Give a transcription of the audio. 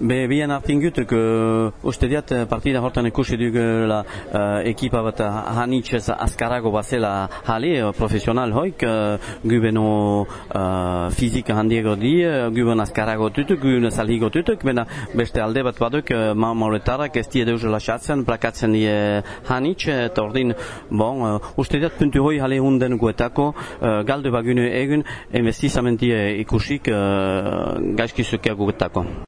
Be, bian hartin gutuk, uh, uste diat eh, partida hortan ikusi dugula uh, ekipa bat eh, hanitxez azkarago bazela jale, uh, profesional hoik, uh, gubeno uh, fizik handiego di, uh, guben azkarago tutuk, guben salhigo tutuk, bena beste alde bat baduk, uh, ma mauretarak ez die deus lasatzen, plakatzen die hanitx, eta ordin, bon, uh, uste diat puntu hoi jale hunden guetako, uh, galde bagune egun, investizamentie ikusik uh, gaizkizukia guetako.